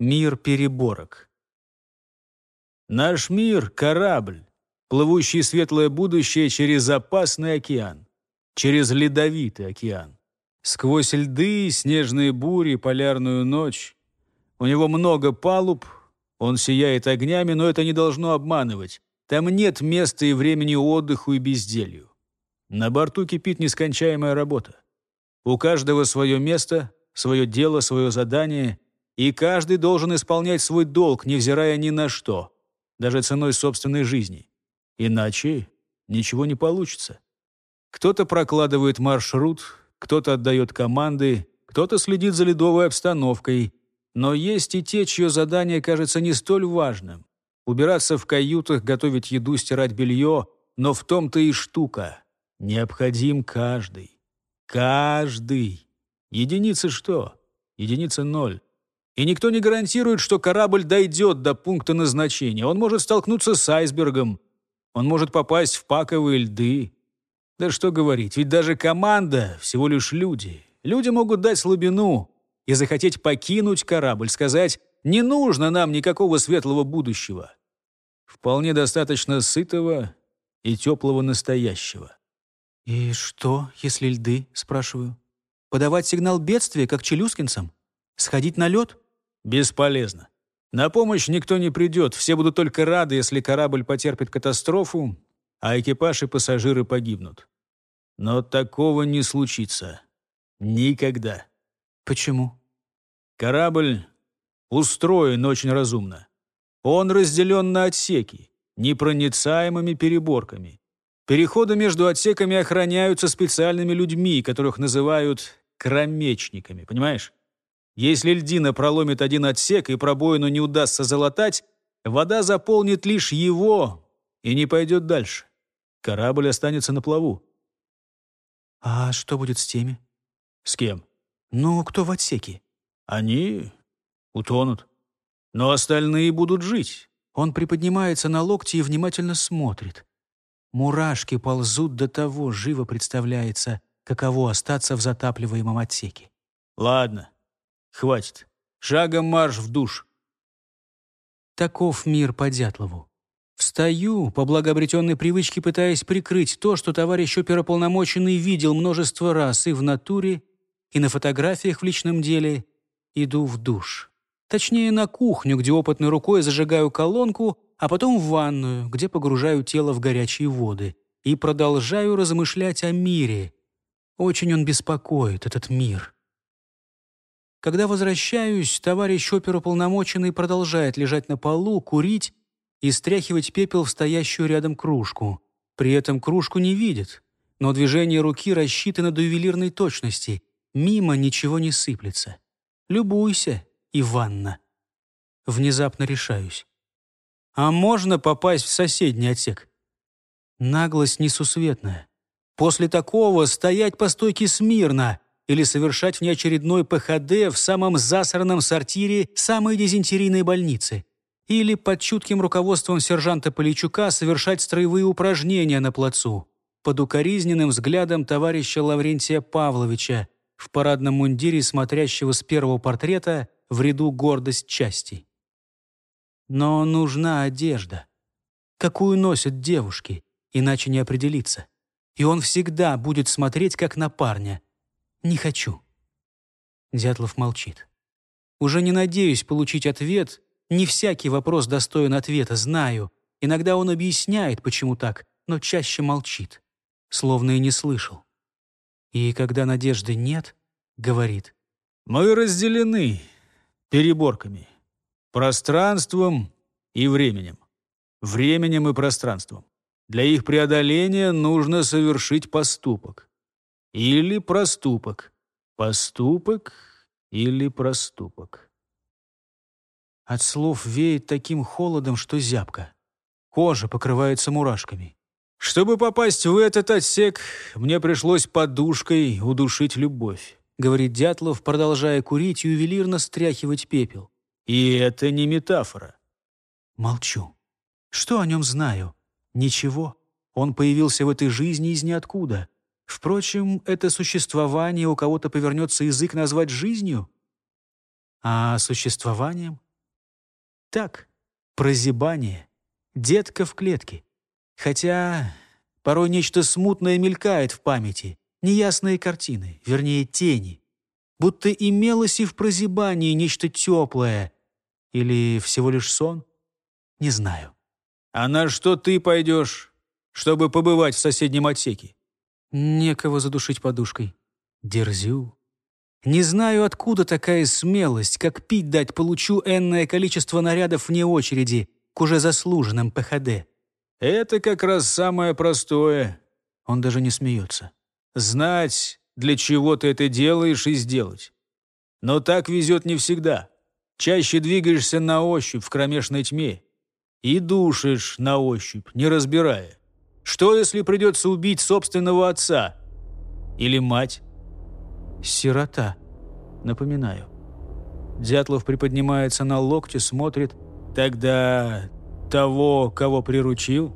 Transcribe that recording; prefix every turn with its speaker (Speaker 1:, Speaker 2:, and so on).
Speaker 1: Мир переборок.
Speaker 2: Наш мир — корабль, плывущий светлое будущее через опасный океан, через ледовитый океан. Сквозь льды, снежные бури, полярную ночь. У него много палуб, он сияет огнями, но это не должно обманывать. Там нет места и времени отдыху и безделью. На борту кипит нескончаемая работа. У каждого свое место, свое дело, свое задание — и каждый должен исполнять свой долг, невзирая ни на что, даже ценой собственной жизни. Иначе ничего не получится. Кто-то прокладывает маршрут, кто-то отдает команды, кто-то следит за ледовой обстановкой, но есть и те, чье задание кажется не столь важным. Убираться в каютах, готовить еду, стирать белье, но в том-то и штука. Необходим каждый. Каждый. Единицы что? Единица ноль. И никто не гарантирует, что корабль дойдет до пункта назначения. Он может столкнуться с айсбергом. Он может попасть в паковые льды. Да что говорить, ведь даже команда — всего лишь люди. Люди могут дать слабину и захотеть покинуть корабль, сказать «не нужно нам никакого светлого будущего». Вполне достаточно сытого и теплого настоящего.
Speaker 1: «И что, если льды?» — спрашиваю. «Подавать сигнал бедствия, как челюскинцам? Сходить на лед?»
Speaker 2: Бесполезно. На помощь никто не придет, все будут только рады, если корабль потерпит катастрофу, а экипаж и пассажиры погибнут. Но такого не случится. Никогда.
Speaker 1: Почему?
Speaker 2: Корабль устроен очень разумно. Он разделен на отсеки, непроницаемыми переборками. Переходы между отсеками охраняются специальными людьми, которых называют кромечниками, понимаешь? Если льдина проломит один отсек и пробоину не удастся залатать, вода заполнит лишь его и не пойдет дальше. Корабль останется на плаву.
Speaker 1: А что будет с теми?
Speaker 2: С кем?
Speaker 1: Ну, кто в отсеке?
Speaker 2: Они утонут. Но остальные будут жить.
Speaker 1: Он приподнимается на локти и внимательно смотрит. Мурашки ползут до того, живо представляется, каково остаться в затапливаемом отсеке.
Speaker 2: Ладно, Хватит. Шагом марш в душ.
Speaker 1: Таков мир по Дятлову. Встаю, по благообретенной привычке пытаясь прикрыть то, что товарищ оперополномоченный видел множество раз и в натуре, и на фотографиях в личном деле. Иду в душ. Точнее, на кухню, где опытной рукой зажигаю колонку, а потом в ванную, где погружаю тело в горячие воды. И продолжаю размышлять о мире. Очень он беспокоит, этот мир. Когда возвращаюсь, товарищ оперуполномоченный продолжает лежать на полу, курить и стряхивать пепел в стоящую рядом кружку. При этом кружку не видит, но движение руки рассчитано до ювелирной точности. Мимо ничего не сыплется. Любуйся, Иванна. Внезапно решаюсь. А можно попасть в соседний отсек? Наглость несусветная. После такого стоять по стойке смирно — или совершать внеочередной ПХД в самом засранном сортире самой дизентерийной больницы, или под чутким руководством сержанта Поличука совершать строевые упражнения на плацу, под укоризненным взглядом товарища Лаврентия Павловича в парадном мундире, смотрящего с первого портрета в ряду гордость части. Но нужна одежда. Какую носят девушки, иначе не определиться. И он всегда будет смотреть, как на парня — «Не хочу». Дятлов молчит. «Уже не надеюсь получить ответ. Не всякий вопрос достоин ответа, знаю. Иногда он объясняет, почему так, но чаще молчит, словно и не слышал. И когда надежды нет, говорит.
Speaker 2: «Мы разделены переборками, пространством и временем. Временем и пространством. Для их преодоления нужно совершить поступок или проступок. Поступок или проступок.
Speaker 1: От слов веет таким холодом, что зябко. Кожа покрывается мурашками.
Speaker 2: Чтобы попасть в этот отсек, мне пришлось подушкой удушить любовь,
Speaker 1: говорит Дятлов, продолжая курить и ювелирно стряхивать пепел.
Speaker 2: И это не метафора.
Speaker 1: Молчу. Что о нем знаю? Ничего. Он появился в этой жизни из ниоткуда. Впрочем, это существование у кого-то повернется язык назвать жизнью. А существованием Так, прозябание. Детка в клетке. Хотя порой нечто смутное мелькает в памяти. Неясные картины, вернее, тени. Будто имелось и в прозябании нечто теплое. Или всего лишь сон? Не знаю.
Speaker 2: «А на что ты пойдешь, чтобы побывать в соседнем отсеке?»
Speaker 1: Некого задушить подушкой. Дерзю. Не знаю, откуда такая смелость, как пить дать получу энное количество нарядов вне очереди к уже заслуженным ПХД.
Speaker 2: Это как раз самое простое.
Speaker 1: Он даже не смеется.
Speaker 2: Знать, для чего ты это делаешь, и сделать. Но так везет не всегда. Чаще двигаешься на ощупь в кромешной тьме и душишь на ощупь, не разбирая. Что, если придется убить собственного отца? Или мать?
Speaker 1: Сирота. Напоминаю.
Speaker 2: Дятлов приподнимается на локте, смотрит. Тогда того, кого приручил?